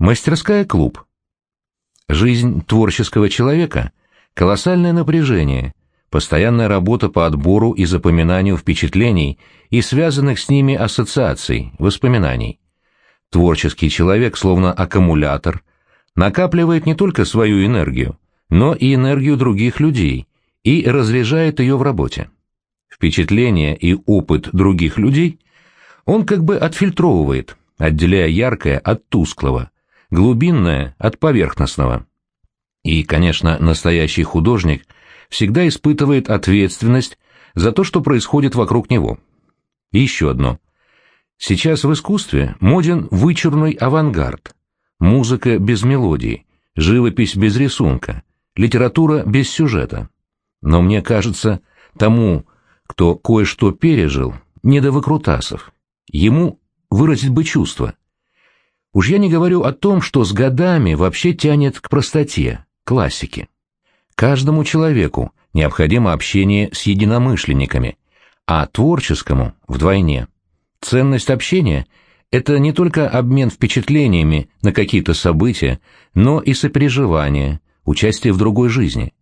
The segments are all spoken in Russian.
Мастерская клуб. Жизнь творческого человека – колоссальное напряжение, постоянная работа по отбору и запоминанию впечатлений и связанных с ними ассоциаций, воспоминаний. Творческий человек, словно аккумулятор, накапливает не только свою энергию, но и энергию других людей и разряжает ее в работе. Впечатления и опыт других людей он как бы отфильтровывает, отделяя яркое от тусклого, глубинное от поверхностного. И, конечно, настоящий художник всегда испытывает ответственность за то, что происходит вокруг него. И еще одно. Сейчас в искусстве моден вычурный авангард. Музыка без мелодии, живопись без рисунка, литература без сюжета. Но мне кажется, тому, кто кое-что пережил, не до выкрутасов. Ему выразить бы чувство. Уж я не говорю о том, что с годами вообще тянет к простоте, классике. Каждому человеку необходимо общение с единомышленниками, а творческому – вдвойне. Ценность общения – это не только обмен впечатлениями на какие-то события, но и сопереживание, участие в другой жизни.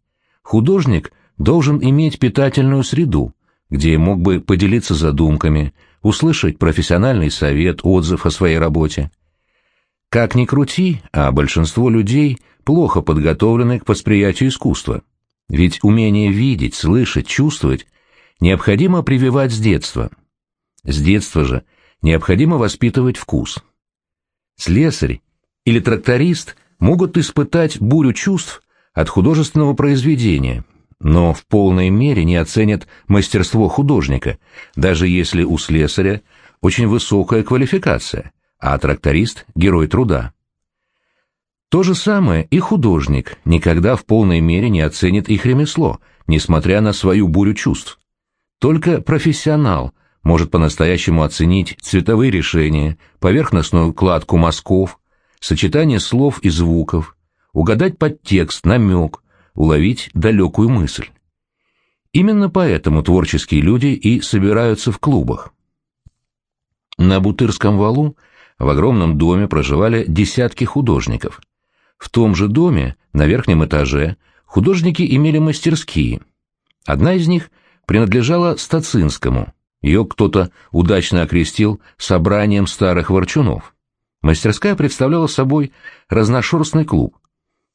Художник должен иметь питательную среду, где мог бы поделиться задумками, услышать профессиональный совет, отзыв о своей работе. Как ни крути, а большинство людей плохо подготовлены к восприятию искусства. Ведь умение видеть, слышать, чувствовать необходимо прививать с детства. С детства же необходимо воспитывать вкус. Слесарь или тракторист могут испытать бурю чувств от художественного произведения, но в полной мере не оценят мастерство художника, даже если у слесаря очень высокая квалификация – а тракторист — герой труда. То же самое и художник никогда в полной мере не оценит их ремесло, несмотря на свою бурю чувств. Только профессионал может по-настоящему оценить цветовые решения, поверхностную кладку мазков, сочетание слов и звуков, угадать подтекст, намек, уловить далекую мысль. Именно поэтому творческие люди и собираются в клубах. На Бутырском валу в огромном доме проживали десятки художников. В том же доме, на верхнем этаже, художники имели мастерские. Одна из них принадлежала Стацинскому. Ее кто-то удачно окрестил собранием старых ворчунов. Мастерская представляла собой разношерстный клуб.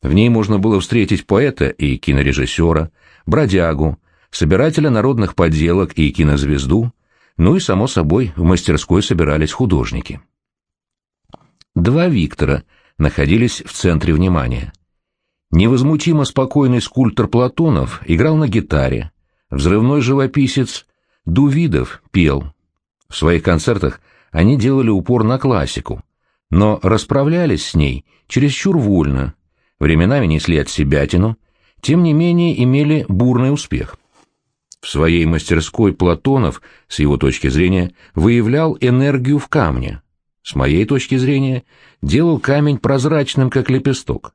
В ней можно было встретить поэта и кинорежиссера, бродягу, собирателя народных поделок и кинозвезду, ну и, само собой, в мастерской собирались художники. Два Виктора находились в центре внимания. Невозмутимо спокойный скульптор Платонов играл на гитаре, взрывной живописец Дувидов пел. В своих концертах они делали упор на классику, но расправлялись с ней чересчур вольно, временами несли от себятину, тем не менее имели бурный успех. В своей мастерской Платонов, с его точки зрения, выявлял энергию в камне – с моей точки зрения, делал камень прозрачным, как лепесток.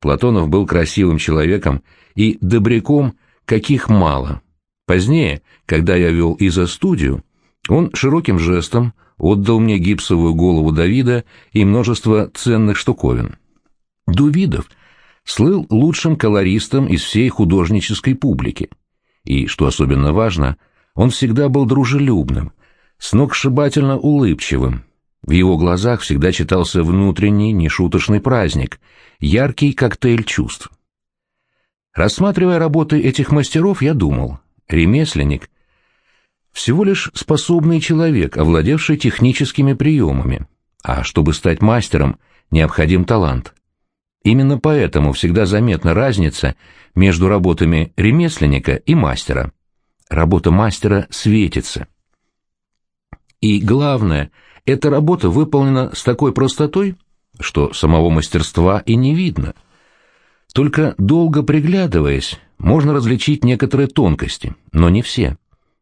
Платонов был красивым человеком и добряком, каких мало. Позднее, когда я вел изо-студию, он широким жестом отдал мне гипсовую голову Давида и множество ценных штуковин. Дувидов слыл лучшим колористом из всей художнической публики. И, что особенно важно, он всегда был дружелюбным, сногсшибательно улыбчивым, в его глазах всегда читался внутренний, нешуточный праздник, яркий коктейль чувств. Рассматривая работы этих мастеров, я думал, ремесленник — всего лишь способный человек, овладевший техническими приемами, а чтобы стать мастером, необходим талант. Именно поэтому всегда заметна разница между работами ремесленника и мастера. Работа мастера светится. И главное — эта работа выполнена с такой простотой, что самого мастерства и не видно. Только долго приглядываясь, можно различить некоторые тонкости, но не все.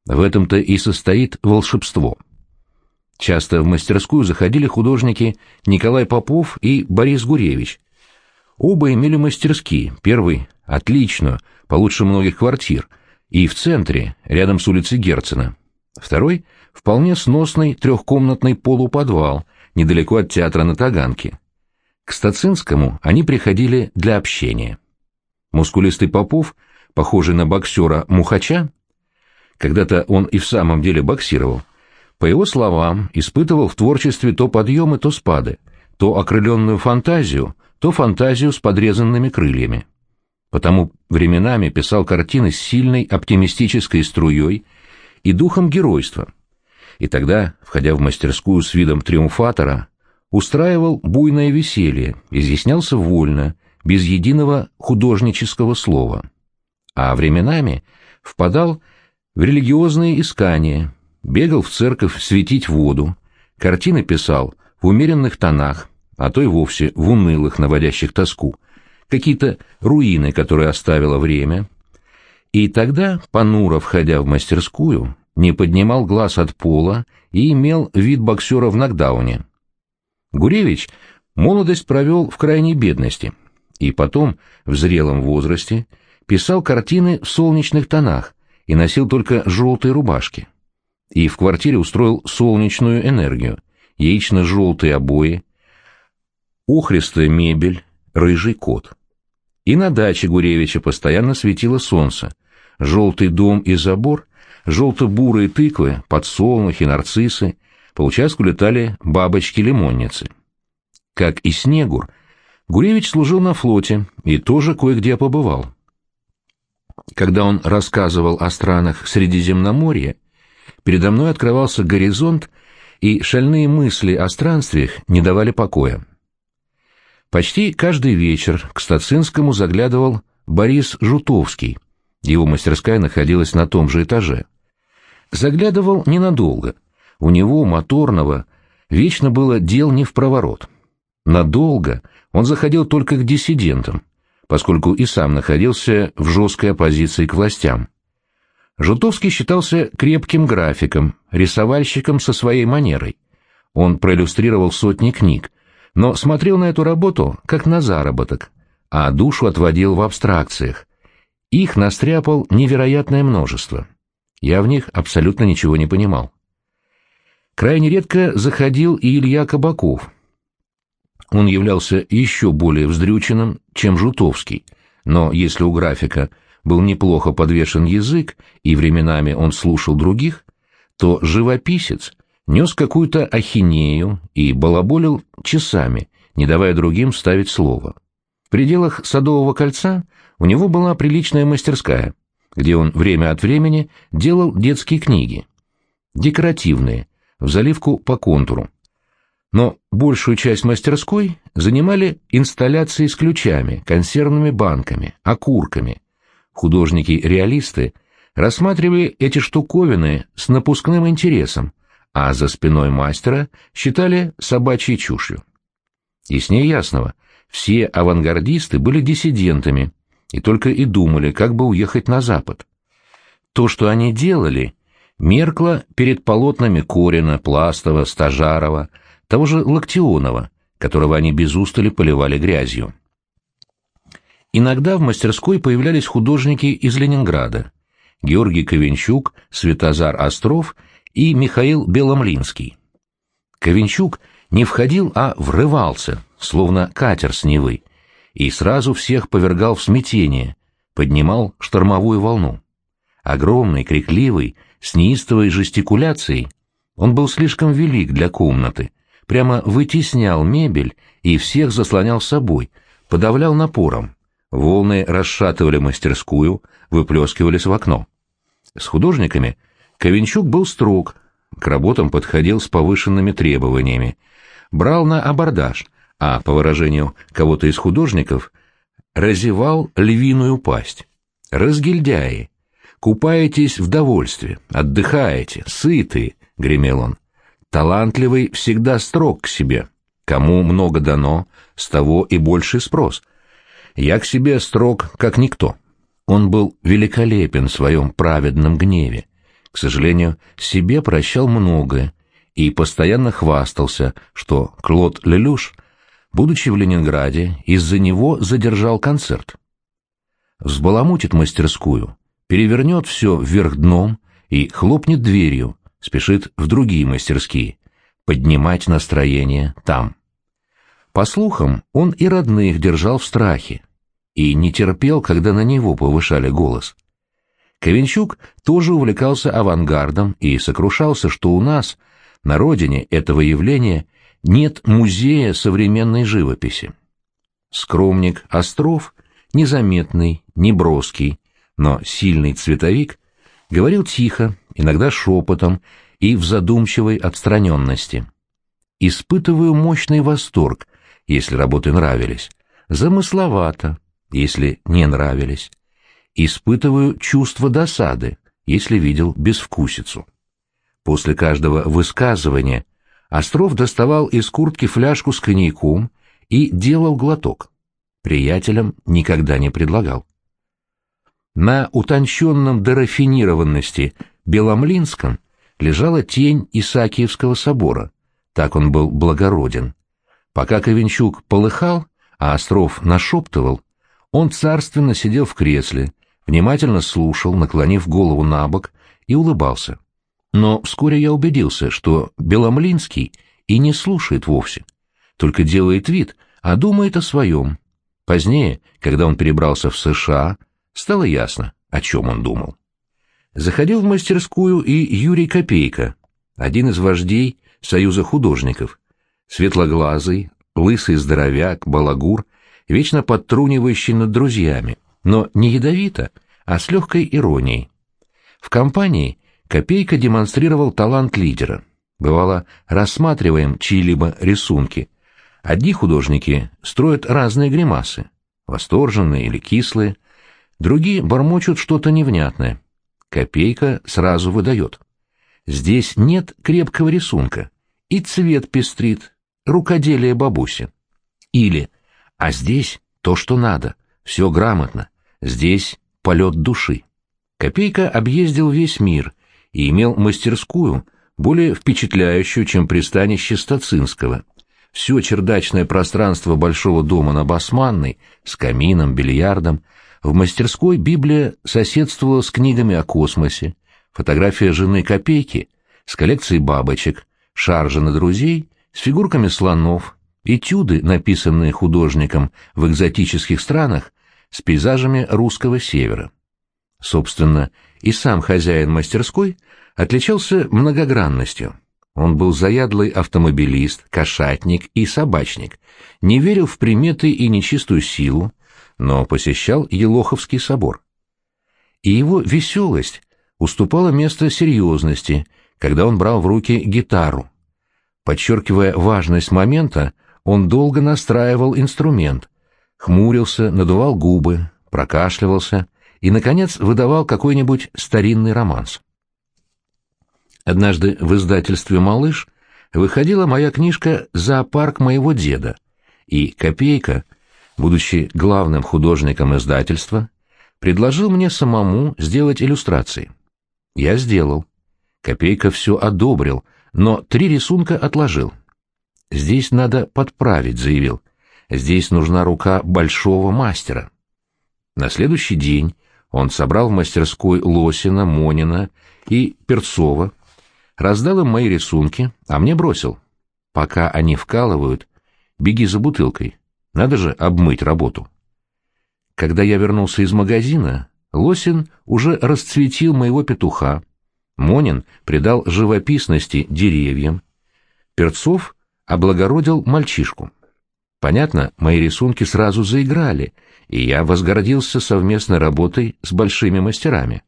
В этом-то и состоит волшебство. Часто в мастерскую заходили художники Николай Попов и Борис Гуревич. Оба имели мастерские, первый – отличную, получше многих квартир, и в центре, рядом с улицей Герцена. Второй – вполне сносный трехкомнатный полуподвал недалеко от театра на Таганке. К Стацинскому они приходили для общения. Мускулистый Попов, похожий на боксера Мухача, когда-то он и в самом деле боксировал, по его словам, испытывал в творчестве то подъемы, то спады, то окрыленную фантазию, то фантазию с подрезанными крыльями. Потому временами писал картины с сильной оптимистической струей и духом геройства. И тогда, входя в мастерскую с видом триумфатора, устраивал буйное веселье, изъяснялся вольно, без единого художнического слова. А временами впадал в религиозные искания, бегал в церковь светить воду, картины писал в умеренных тонах, а то и вовсе в унылых, наводящих тоску, какие-то руины, которые оставило время. И тогда, понуро входя в мастерскую, не поднимал глаз от пола и имел вид боксера в нокдауне. Гуревич молодость провел в крайней бедности, и потом, в зрелом возрасте, писал картины в солнечных тонах и носил только желтые рубашки. И в квартире устроил солнечную энергию, яично-желтые обои, охристая мебель, рыжий кот. И на даче Гуревича постоянно светило солнце, желтый дом и забор, желто-бурые тыквы, подсолнухи, нарциссы, по участку летали бабочки-лимонницы. Как и Снегур, Гуревич служил на флоте и тоже кое-где побывал. Когда он рассказывал о странах Средиземноморья, передо мной открывался горизонт, и шальные мысли о странствиях не давали покоя. Почти каждый вечер к Стацинскому заглядывал Борис Жутовский. Его мастерская находилась на том же этаже. Заглядывал ненадолго. У него, моторного, вечно было дел не в проворот. Надолго он заходил только к диссидентам, поскольку и сам находился в жесткой оппозиции к властям. Жутовский считался крепким графиком, рисовальщиком со своей манерой. Он проиллюстрировал сотни книг, но смотрел на эту работу как на заработок, а душу отводил в абстракциях. Их настряпал невероятное множество. Я в них абсолютно ничего не понимал. Крайне редко заходил и Илья Кабаков. Он являлся еще более вздрюченным, чем Жутовский, но если у графика был неплохо подвешен язык, и временами он слушал других, то живописец нес какую-то ахинею и балаболил часами, не давая другим ставить слово. В пределах Садового кольца у него была приличная мастерская, где он время от времени делал детские книги. Декоративные, в заливку по контуру. Но большую часть мастерской занимали инсталляции с ключами, консервными банками, окурками. Художники-реалисты рассматривали эти штуковины с напускным интересом, а за спиной мастера считали собачьей чушью. Яснее ясного, все авангардисты были диссидентами и только и думали, как бы уехать на Запад. То, что они делали, меркло перед полотнами Корина, Пластова, Стажарова, того же Локтионова, которого они без устали поливали грязью. Иногда в мастерской появлялись художники из Ленинграда. Георгий Ковенчук, Светозар Остров и Михаил Беломлинский. Ковенчук не входил, а врывался, словно катер с Невы, и сразу всех повергал в смятение, поднимал штормовую волну. Огромный, крикливый, с неистовой жестикуляцией, он был слишком велик для комнаты, прямо вытеснял мебель и всех заслонял собой, подавлял напором. Волны расшатывали мастерскую, выплескивались в окно. С художниками Ковенчук был строг, к работам подходил с повышенными требованиями, брал на абордаж, а, по выражению кого-то из художников, разевал львиную пасть. «Разгильдяи! Купаетесь в довольстве, отдыхаете, сыты!» — гремел он. «Талантливый всегда строг к себе. Кому много дано, с того и больший спрос. Я к себе строг, как никто». Он был великолепен в своем праведном гневе. К сожалению, себе прощал многое и постоянно хвастался, что Клод Лелюш — будучи в Ленинграде, из-за него задержал концерт. Взбаламутит мастерскую, перевернет все вверх дном и хлопнет дверью, спешит в другие мастерские, поднимать настроение там. По слухам, он и родных держал в страхе и не терпел, когда на него повышали голос. Ковенчук тоже увлекался авангардом и сокрушался, что у нас, на родине этого явления, нет музея современной живописи. Скромник Остров, незаметный, неброский, но сильный цветовик, говорил тихо, иногда шепотом и в задумчивой отстраненности. Испытываю мощный восторг, если работы нравились, замысловато, если не нравились. Испытываю чувство досады, если видел безвкусицу. После каждого высказывания Остров доставал из куртки фляжку с коньяком и делал глоток. Приятелям никогда не предлагал. На утонченном до рафинированности Беломлинском лежала тень Исаакиевского собора, так он был благороден. Пока Ковенчук полыхал, а Остров нашептывал, он царственно сидел в кресле, внимательно слушал, наклонив голову на бок, и улыбался. Но вскоре я убедился, что Беломлинский и не слушает вовсе, только делает вид, а думает о своем. Позднее, когда он перебрался в США, стало ясно, о чем он думал. Заходил в мастерскую и Юрий Копейка, один из вождей Союза художников, светлоглазый, лысый здоровяк, балагур, вечно подтрунивающий над друзьями, но не ядовито, а с легкой иронией. В компании Копейка демонстрировал талант лидера. Бывало, рассматриваем чьи-либо рисунки. Одни художники строят разные гримасы, восторженные или кислые, другие бормочут что-то невнятное. Копейка сразу выдает. Здесь нет крепкого рисунка, и цвет пестрит, рукоделие бабуси. Или «А здесь то, что надо, все грамотно, здесь полет души». Копейка объездил весь мир и имел мастерскую, более впечатляющую, чем пристанище Стацинского. Все чердачное пространство большого дома на Басманной, с камином, бильярдом, в мастерской Библия соседствовала с книгами о космосе, фотография жены Копейки с коллекцией бабочек, шаржа на друзей с фигурками слонов, этюды, написанные художником в экзотических странах, с пейзажами русского севера. Собственно, и сам хозяин мастерской отличался многогранностью. Он был заядлый автомобилист, кошатник и собачник, не верил в приметы и нечистую силу, но посещал Елоховский собор. И его веселость уступала место серьезности, когда он брал в руки гитару. Подчеркивая важность момента, он долго настраивал инструмент, хмурился, надувал губы, прокашливался и, наконец, выдавал какой-нибудь старинный романс. Однажды в издательстве «Малыш» выходила моя книжка «Зоопарк моего деда», и Копейка, будучи главным художником издательства, предложил мне самому сделать иллюстрации. Я сделал. Копейка все одобрил, но три рисунка отложил. «Здесь надо подправить», — заявил. «Здесь нужна рука большого мастера». На следующий день он собрал в мастерской Лосина, Монина и Перцова, раздал им мои рисунки, а мне бросил. Пока они вкалывают, беги за бутылкой. Надо же обмыть работу. Когда я вернулся из магазина, Лосин уже расцветил моего петуха, Монин придал живописности деревьям, Перцов облагородил мальчишку. Понятно, мои рисунки сразу заиграли, и я возгордился совместной работой с большими мастерами.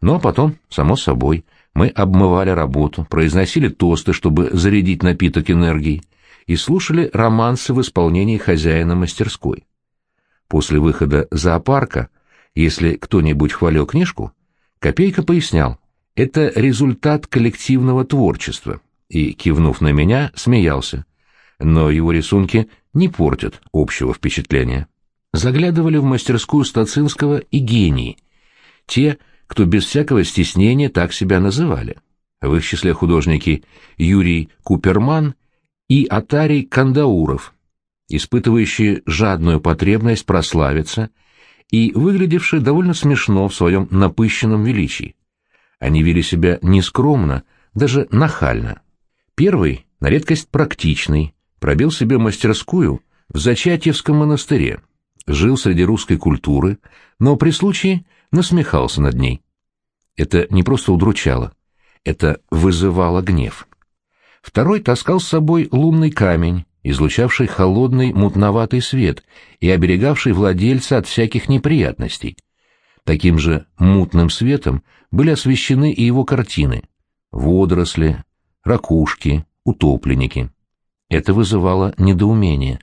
Но потом, само собой, мы обмывали работу, произносили тосты, чтобы зарядить напиток энергией, и слушали романсы в исполнении хозяина мастерской. После выхода зоопарка, если кто-нибудь хвалил книжку, Копейка пояснял, это результат коллективного творчества, и, кивнув на меня, смеялся. Но его рисунки не портят общего впечатления. Заглядывали в мастерскую Стацинского и гении, те, кто без всякого стеснения так себя называли. В их числе художники Юрий Куперман и Атарий Кандауров, испытывающие жадную потребность прославиться и выглядевшие довольно смешно в своем напыщенном величии. Они вели себя нескромно, даже нахально. Первый, на редкость практичный, пробил себе мастерскую в Зачатьевском монастыре, жил среди русской культуры, но при случае насмехался над ней. Это не просто удручало, это вызывало гнев. Второй таскал с собой лунный камень, излучавший холодный мутноватый свет и оберегавший владельца от всяких неприятностей. Таким же мутным светом были освещены и его картины — водоросли, ракушки, утопленники. Это вызывало недоумение.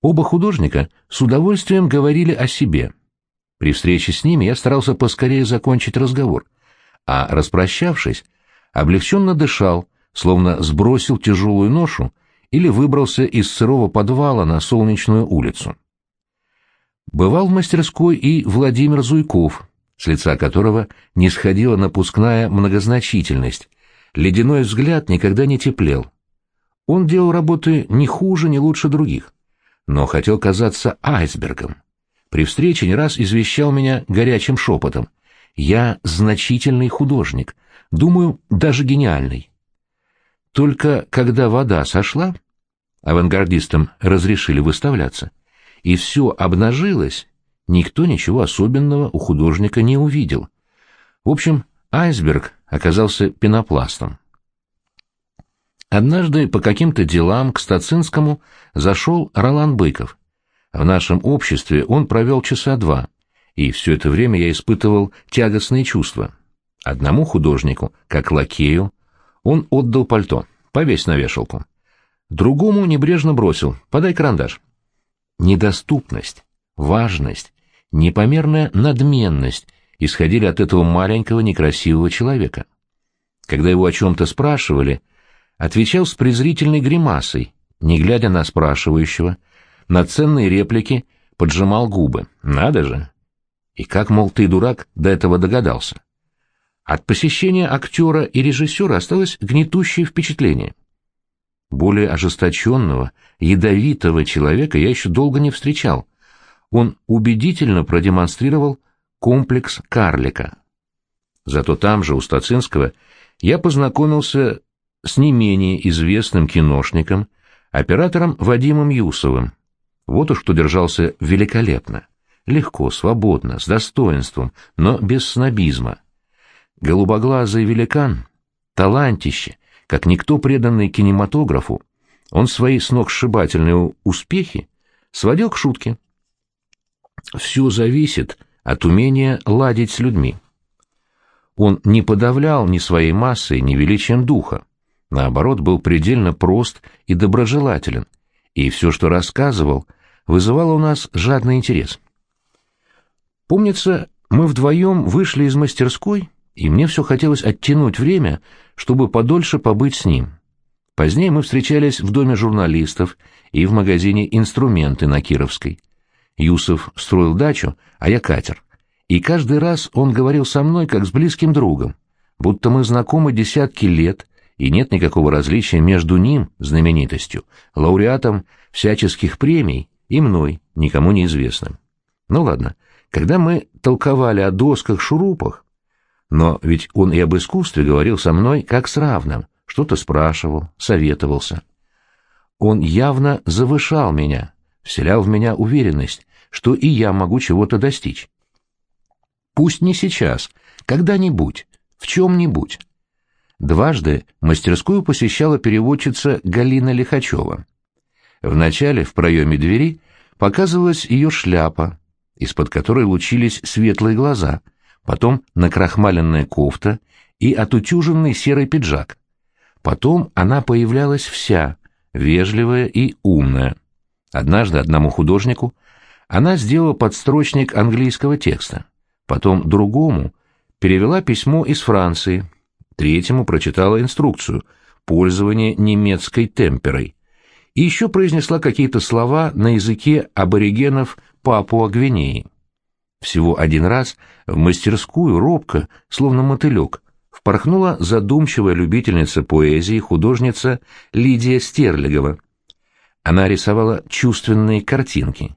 Оба художника с удовольствием говорили о себе. При встрече с ними я старался поскорее закончить разговор, а, распрощавшись, облегченно дышал, словно сбросил тяжелую ношу или выбрался из сырого подвала на солнечную улицу. Бывал в мастерской и Владимир Зуйков, с лица которого не сходила напускная многозначительность, ледяной взгляд никогда не теплел. Он делал работы не хуже, не лучше других но хотел казаться айсбергом. При встрече не раз извещал меня горячим шепотом. «Я значительный художник, думаю, даже гениальный». Только когда вода сошла, авангардистам разрешили выставляться, и все обнажилось, никто ничего особенного у художника не увидел. В общем, айсберг оказался пенопластом. Однажды по каким-то делам к Стацинскому зашел Ролан Быков. В нашем обществе он провел часа два, и все это время я испытывал тягостные чувства. Одному художнику, как лакею, он отдал пальто, повесь на вешалку. Другому небрежно бросил, подай карандаш. Недоступность, важность, непомерная надменность исходили от этого маленького некрасивого человека. Когда его о чем-то спрашивали — отвечал с презрительной гримасой, не глядя на спрашивающего, на ценные реплики поджимал губы. Надо же! И как, мол, ты, дурак, до этого догадался? От посещения актера и режиссера осталось гнетущее впечатление. Более ожесточенного, ядовитого человека я еще долго не встречал. Он убедительно продемонстрировал комплекс карлика. Зато там же, у Стацинского, я познакомился с не менее известным киношником, оператором Вадимом Юсовым. Вот уж кто держался великолепно, легко, свободно, с достоинством, но без снобизма. Голубоглазый великан, талантище, как никто преданный кинематографу, он свои сногсшибательные успехи сводил к шутке. Все зависит от умения ладить с людьми. Он не подавлял ни своей массой, ни величием духа наоборот, был предельно прост и доброжелателен, и все, что рассказывал, вызывало у нас жадный интерес. Помнится, мы вдвоем вышли из мастерской, и мне все хотелось оттянуть время, чтобы подольше побыть с ним. Позднее мы встречались в доме журналистов и в магазине «Инструменты» на Кировской. Юсов строил дачу, а я катер. И каждый раз он говорил со мной, как с близким другом, будто мы знакомы десятки лет, и нет никакого различия между ним, знаменитостью, лауреатом всяческих премий, и мной, никому неизвестным. Ну ладно, когда мы толковали о досках-шурупах, но ведь он и об искусстве говорил со мной как с равным, что-то спрашивал, советовался. Он явно завышал меня, вселял в меня уверенность, что и я могу чего-то достичь. Пусть не сейчас, когда-нибудь, в чем-нибудь. Дважды мастерскую посещала переводчица Галина Лихачева. Вначале в проеме двери показывалась ее шляпа, из-под которой лучились светлые глаза, потом накрахмаленная кофта и отутюженный серый пиджак. Потом она появлялась вся, вежливая и умная. Однажды одному художнику она сделала подстрочник английского текста, потом другому перевела письмо из Франции, третьему прочитала инструкцию «Пользование немецкой темперой» и еще произнесла какие-то слова на языке аборигенов Папуа-Гвинеи. Всего один раз в мастерскую робко, словно мотылек, впорхнула задумчивая любительница поэзии художница Лидия Стерлигова. Она рисовала чувственные картинки.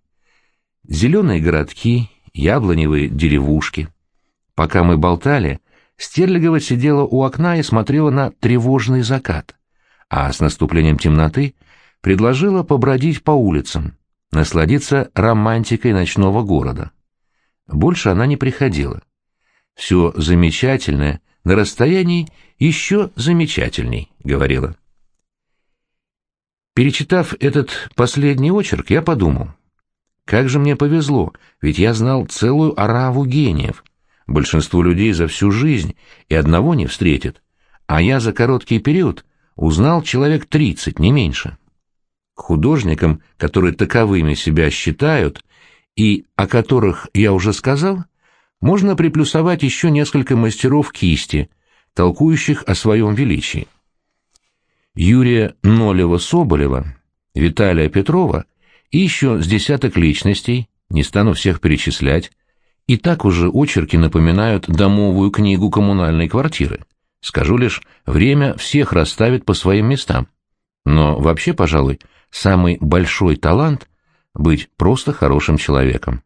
Зеленые городки, яблоневые деревушки. Пока мы болтали, Стерлигова сидела у окна и смотрела на тревожный закат, а с наступлением темноты предложила побродить по улицам, насладиться романтикой ночного города. Больше она не приходила. Все замечательное на расстоянии еще замечательней, говорила. Перечитав этот последний очерк, я подумал, как же мне повезло, ведь я знал целую ораву гениев. Большинство людей за всю жизнь и одного не встретит, а я за короткий период узнал человек тридцать, не меньше. Художникам, которые таковыми себя считают и о которых я уже сказал, можно приплюсовать еще несколько мастеров кисти, толкующих о своем величии. Юрия Нолева-Соболева, Виталия Петрова и еще с десяток личностей, не стану всех перечислять, и так уже очерки напоминают домовую книгу коммунальной квартиры. Скажу лишь, время всех расставит по своим местам. Но вообще, пожалуй, самый большой талант — быть просто хорошим человеком.